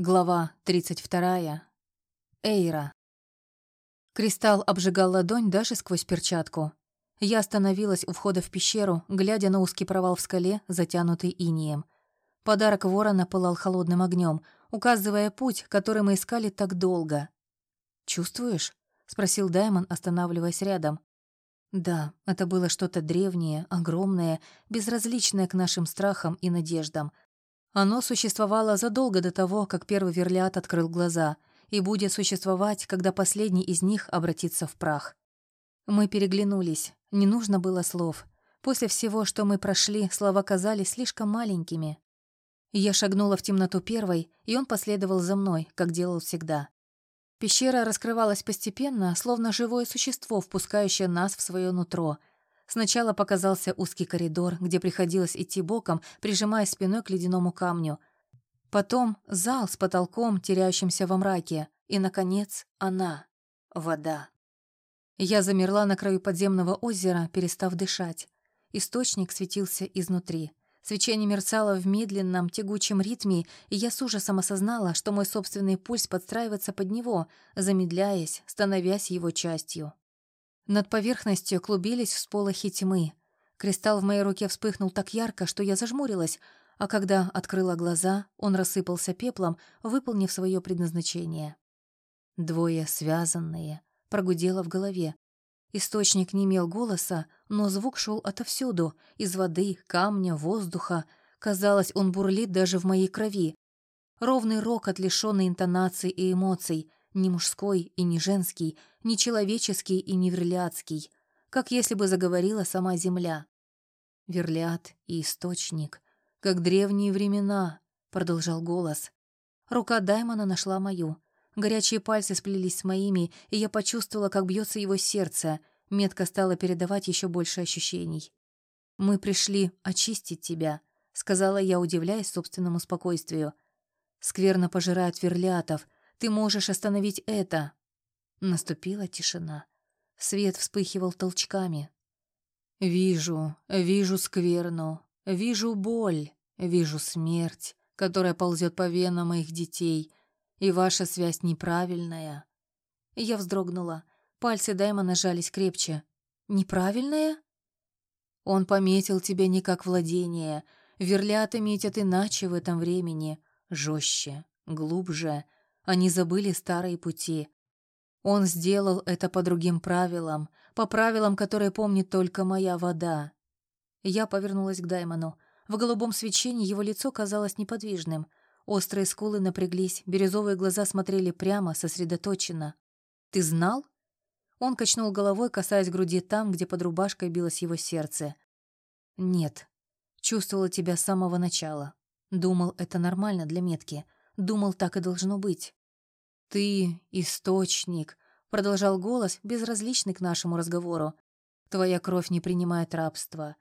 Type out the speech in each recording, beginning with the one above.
Глава 32. Эйра. Кристалл обжигал ладонь даже сквозь перчатку. Я остановилась у входа в пещеру, глядя на узкий провал в скале, затянутый инием. Подарок ворона пылал холодным огнем, указывая путь, который мы искали так долго. «Чувствуешь?» — спросил Даймон, останавливаясь рядом. Да, это было что-то древнее, огромное, безразличное к нашим страхам и надеждам — оно существовало задолго до того, как первый верлят открыл глаза, и будет существовать, когда последний из них обратится в прах. Мы переглянулись, не нужно было слов. После всего, что мы прошли, слова казались слишком маленькими. Я шагнула в темноту первой, и он последовал за мной, как делал всегда. Пещера раскрывалась постепенно, словно живое существо, впускающее нас в свое нутро — Сначала показался узкий коридор, где приходилось идти боком, прижимая спиной к ледяному камню. Потом зал с потолком, теряющимся во мраке. И, наконец, она. Вода. Я замерла на краю подземного озера, перестав дышать. Источник светился изнутри. Свечение мерцало в медленном, тягучем ритме, и я с ужасом осознала, что мой собственный пульс подстраивается под него, замедляясь, становясь его частью. Над поверхностью клубились всполохи тьмы. Кристалл в моей руке вспыхнул так ярко, что я зажмурилась, а когда открыла глаза, он рассыпался пеплом, выполнив свое предназначение. Двое связанные, прогудело в голове. Источник не имел голоса, но звук шел отовсюду, из воды, камня, воздуха. Казалось, он бурлит даже в моей крови. Ровный рок, лишенный интонаций и эмоций, не мужской и не женский, не человеческий и не верляцкий, как если бы заговорила сама земля. Верлят и источник, как древние времена, продолжал голос. Рука Даймона нашла мою. Горячие пальцы сплелись с моими, и я почувствовала, как бьется его сердце. Метка стала передавать еще больше ощущений. «Мы пришли очистить тебя», — сказала я, удивляясь собственному спокойствию. «Скверно пожирают верлятов, ты можешь остановить это!» Наступила тишина. Свет вспыхивал толчками. «Вижу, вижу скверну, вижу боль, вижу смерть, которая ползет по венам моих детей, и ваша связь неправильная». Я вздрогнула. Пальцы Дайма нажались крепче. «Неправильная?» «Он пометил тебя не как владение. Верляты метят иначе в этом времени. Жестче, глубже, они забыли старые пути. Он сделал это по другим правилам, по правилам, которые помнит только моя вода. Я повернулась к Даймону. В голубом свечении его лицо казалось неподвижным. Острые скулы напряглись, бирюзовые глаза смотрели прямо, сосредоточенно. «Ты знал?» Он качнул головой, касаясь груди там, где под рубашкой билось его сердце. «Нет. Чувствовала тебя с самого начала. Думал, это нормально для метки. Думал, так и должно быть. «Ты — источник», — продолжал голос, безразличный к нашему разговору. «Твоя кровь не принимает рабства».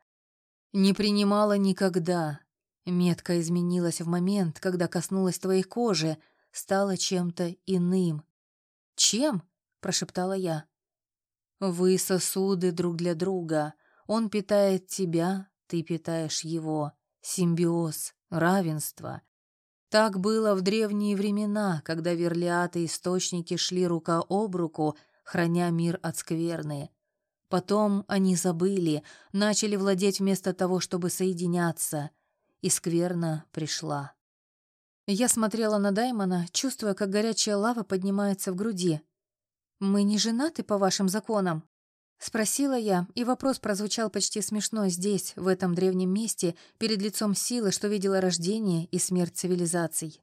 «Не принимала никогда. Метка изменилась в момент, когда коснулась твоей кожи, стала чем-то иным». «Чем?» — прошептала я. «Вы сосуды друг для друга. Он питает тебя, ты питаешь его. Симбиоз, равенство. Так было в древние времена, когда верлиаты источники шли рука об руку, храня мир от скверны. Потом они забыли, начали владеть вместо того, чтобы соединяться, и скверна пришла. Я смотрела на Даймона, чувствуя, как горячая лава поднимается в груди. «Мы не женаты по вашим законам?» Спросила я, и вопрос прозвучал почти смешно здесь, в этом древнем месте, перед лицом силы, что видела рождение и смерть цивилизаций.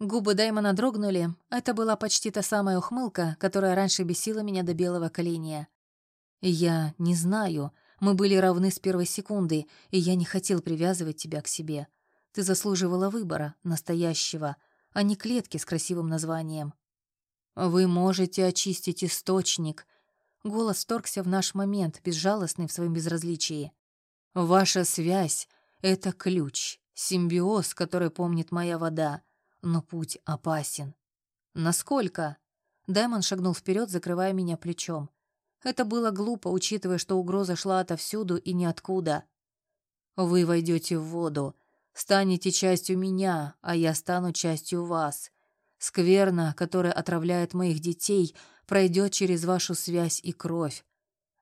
Губы Даймона дрогнули, это была почти та самая ухмылка, которая раньше бесила меня до белого коленя. «Я не знаю, мы были равны с первой секунды, и я не хотел привязывать тебя к себе. Ты заслуживала выбора, настоящего, а не клетки с красивым названием. Вы можете очистить источник», Голос вторгся в наш момент, безжалостный в своем безразличии. «Ваша связь — это ключ, симбиоз, который помнит моя вода, но путь опасен». «Насколько?» Даймон шагнул вперед, закрывая меня плечом. Это было глупо, учитывая, что угроза шла отовсюду и ниоткуда. «Вы войдете в воду. Станете частью меня, а я стану частью вас. Скверна, которая отравляет моих детей, пройдет через вашу связь и кровь.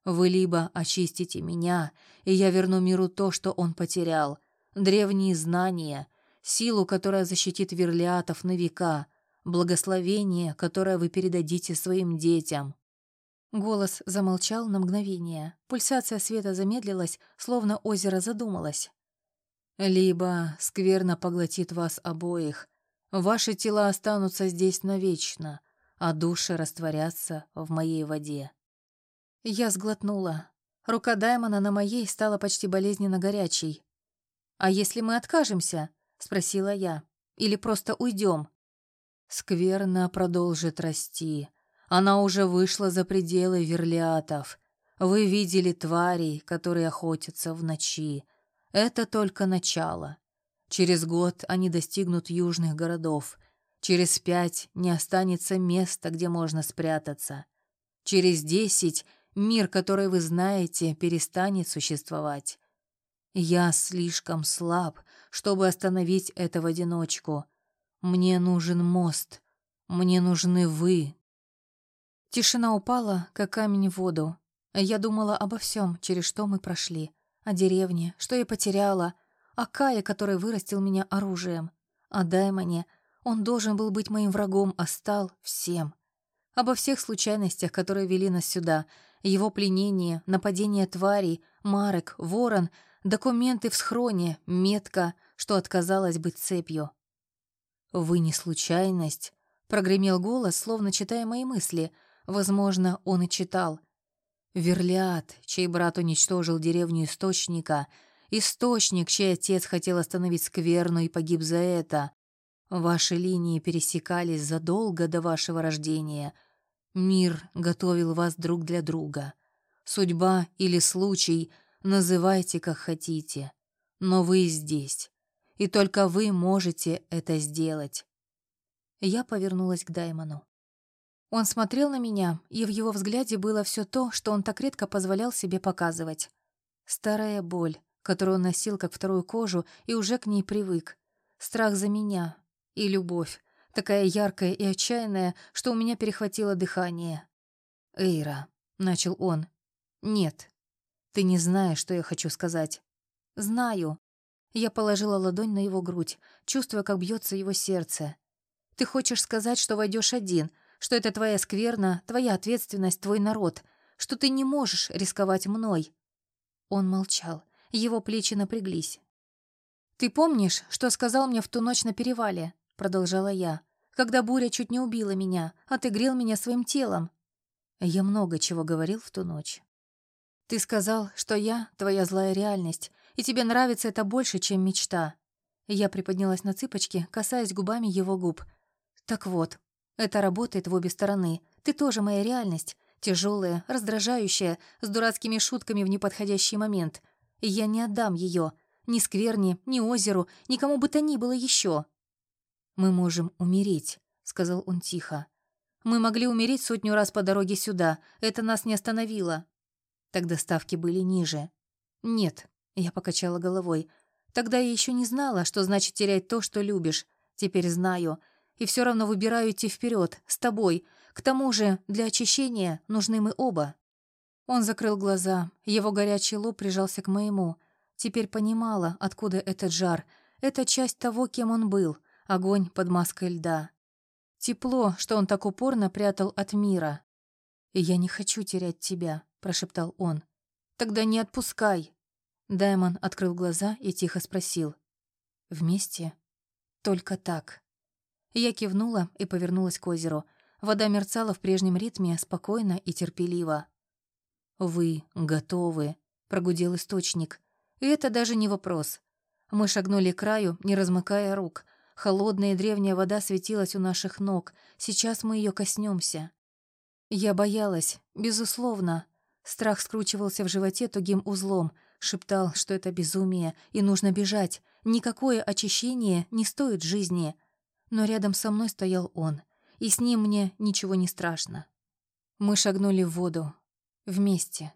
Вы либо очистите меня, и я верну миру то, что он потерял, древние знания, силу, которая защитит верлиатов на века, благословение, которое вы передадите своим детям. Голос замолчал на мгновение. Пульсация света замедлилась, словно озеро задумалось. Либо скверно поглотит вас обоих. Ваши тела останутся здесь навечно, а души растворятся в моей воде. Я сглотнула. Рука Даймона на моей стала почти болезненно горячей. «А если мы откажемся?» — спросила я. «Или просто уйдем?» Скверно продолжит расти. Она уже вышла за пределы верлиатов. Вы видели тварей, которые охотятся в ночи. Это только начало. Через год они достигнут южных городов. Через пять не останется места, где можно спрятаться. Через десять мир, который вы знаете, перестанет существовать. Я слишком слаб, чтобы остановить это в одиночку. Мне нужен мост. Мне нужны вы. Тишина упала, как камень в воду. Я думала обо всем, через что мы прошли. О деревне, что я потеряла. О Кае, который вырастил меня оружием. О Даймоне. Он должен был быть моим врагом, а стал всем. Обо всех случайностях, которые вели нас сюда. Его пленение, нападение тварей, Марек, Ворон, документы в схроне, метка, что отказалась быть цепью. «Вы не случайность», — прогремел голос, словно читая мои мысли. Возможно, он и читал. «Верлиат, чей брат уничтожил деревню Источника, Источник, чей отец хотел остановить скверну и погиб за это. Ваши линии пересекались задолго до вашего рождения. Мир готовил вас друг для друга. Судьба или случай, называйте как хотите. Но вы здесь и только вы можете это сделать. Я повернулась к Даймону. Он смотрел на меня, и в его взгляде было все то, что он так редко позволял себе показывать. Старая боль, которую он носил как вторую кожу и уже к ней привык. Страх за меня и любовь, такая яркая и отчаянная, что у меня перехватило дыхание. «Эйра», — начал он. «Нет, ты не знаешь, что я хочу сказать». «Знаю», я положила ладонь на его грудь, чувствуя, как бьется его сердце. «Ты хочешь сказать, что войдешь один, что это твоя скверна, твоя ответственность, твой народ, что ты не можешь рисковать мной?» Он молчал, его плечи напряглись. «Ты помнишь, что сказал мне в ту ночь на перевале?» — продолжала я. «Когда буря чуть не убила меня, а ты грел меня своим телом». Я много чего говорил в ту ночь. «Ты сказал, что я — твоя злая реальность, и тебе нравится это больше, чем мечта». Я приподнялась на цыпочки, касаясь губами его губ. «Так вот, это работает в обе стороны. Ты тоже моя реальность. Тяжелая, раздражающая, с дурацкими шутками в неподходящий момент. Я не отдам ее. Ни скверне, ни озеру, никому бы то ни было еще. «Мы можем умереть», — сказал он тихо. «Мы могли умереть сотню раз по дороге сюда. Это нас не остановило». Тогда ставки были ниже. «Нет, я покачала головой. Тогда я еще не знала, что значит терять то, что любишь. Теперь знаю. И все равно выбираю идти вперед, с тобой. К тому же, для очищения нужны мы оба. Он закрыл глаза. Его горячий лоб прижался к моему. Теперь понимала, откуда этот жар. Это часть того, кем он был. Огонь под маской льда. Тепло, что он так упорно прятал от мира. «Я не хочу терять тебя», — прошептал он. «Тогда не отпускай», Даймон открыл глаза и тихо спросил. «Вместе? Только так». Я кивнула и повернулась к озеру. Вода мерцала в прежнем ритме, спокойно и терпеливо. «Вы готовы», — прогудел источник. И это даже не вопрос. Мы шагнули к краю, не размыкая рук. Холодная древняя вода светилась у наших ног. Сейчас мы ее коснемся. Я боялась, безусловно. Страх скручивался в животе тугим узлом, Шептал, что это безумие, и нужно бежать. Никакое очищение не стоит жизни. Но рядом со мной стоял он, и с ним мне ничего не страшно. Мы шагнули в воду. Вместе.